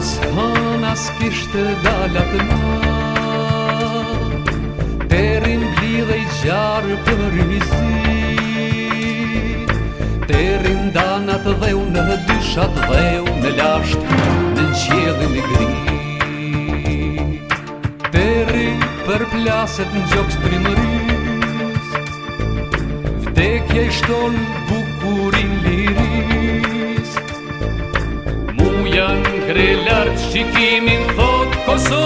As hën as kishtë dalat ma Perin bli dhe i gjarë për i mizi Perin danat dhe unë në dyshat dhe unë në lasht Në në qjedhin i gri Perin për plaset në gjokës primëris Vdekje i shtonë bukurin Kërë lartë shqiki thot kësu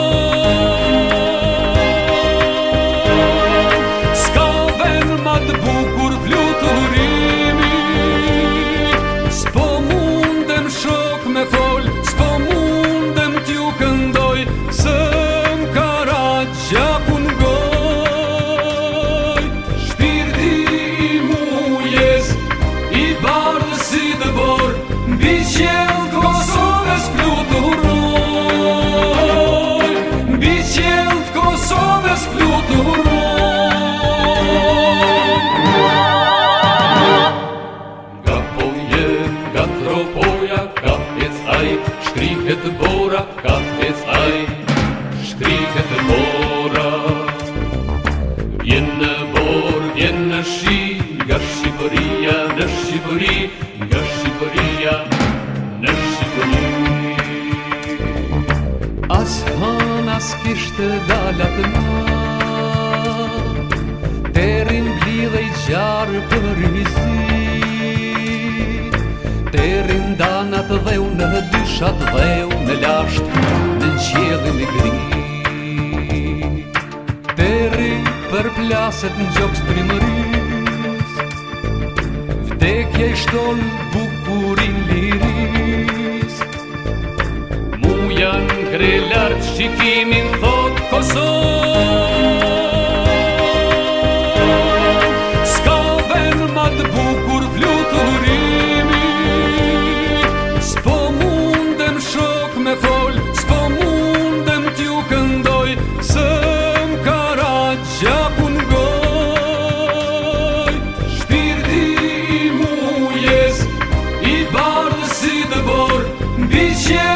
të bora, ka e thaj, shkrike të bora. Vjen në bor, vjen në shi, nga Shqipëria, në Shqipëri, nga Shqipëria, në Shqipëri. As hën, as kishtë dalat në, Terin blidhe i gjarë për një zi, Terin danat në dyshat dheu në lasht Në në e i gri Teri për plaset në gjokës primëris Vdekje i shton bukurin liris Mu janë grelart shqikimin thot Kosovë Більше